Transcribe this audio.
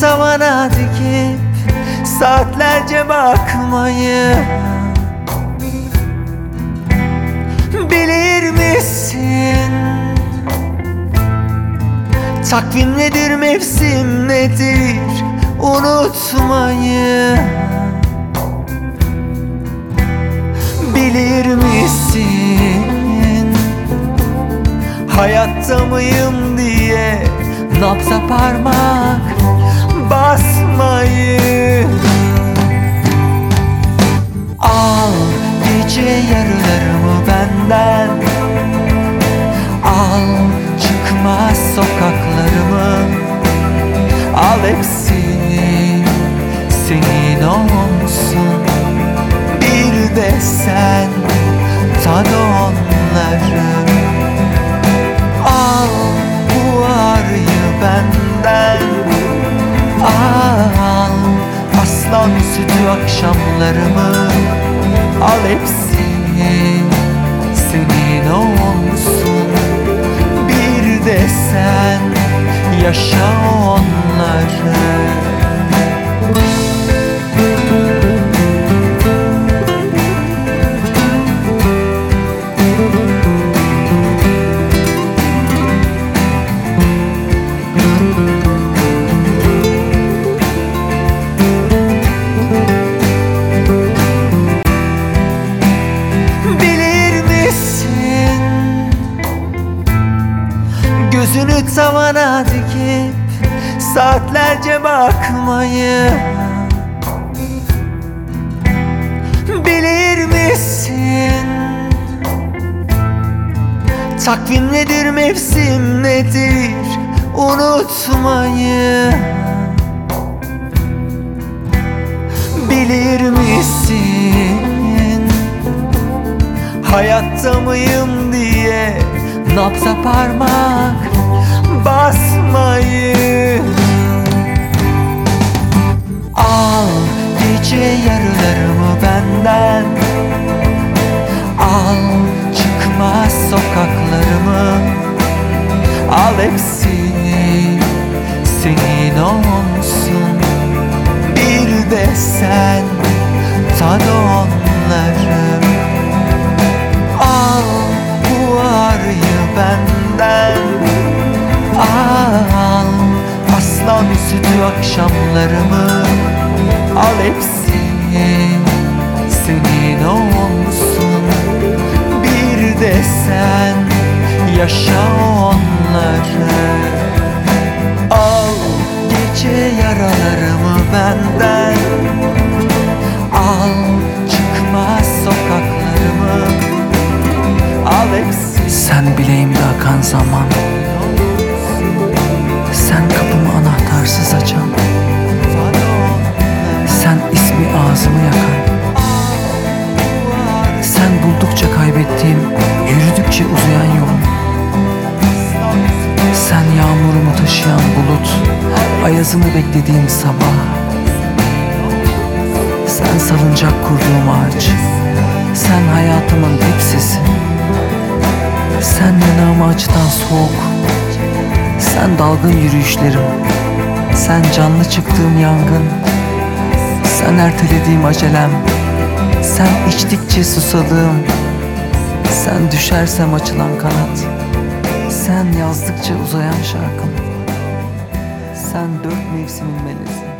tavana dikip saatlerce bakmayı Bilir misin? Takvim nedir, mevsim nedir unutmayı Bilir misin? Hayatta mıyım diye Nabza parmak basmayı. Al gece yarılarımı benden. Al çıkmaz sokaklarımı. Al hepsini senin olsun. Bir de sen tad onları akşamlarımı Al hepsini senin olsun. Bir de sen yaşa onları Gözünü tavana dikip saatlerce bakmayı Bilir misin? Takvim nedir, mevsim nedir unutmayı Bilir misin? Hayatta mıyım diye Nabza parmak basmayı. Al gece yarılarımı benden. Al çıkmaz sokaklarımı. Al hepsini senin olsun. Bir de sen tad onları sütü akşamlarımı Al hepsini senin olsun. Bir de sen yaşa onları. Al gece yaralarımı benden. Al çıkmaz sokaklarımı. Al hepsini. Sen bileğimde akan zaman anahtarsız açan. Sen ismi ağzımı yakan. Sen buldukça kaybettiğim Yürüdükçe uzayan yolum Sen yağmurumu taşıyan bulut Ayazını beklediğim sabah. Sen salıncak kurduğum ağaç Sen hayatımın tek Sen yanağımı acıtan soğuk Sen dalgın yürüyüşlerim Sen canlı çıktığım yangın Sen ertelediğim acelem Sen içtikçe susadığım Sen düşersem açılan kanat Sen yazdıkça uzayan şarkım Sen dört mevsimin meleği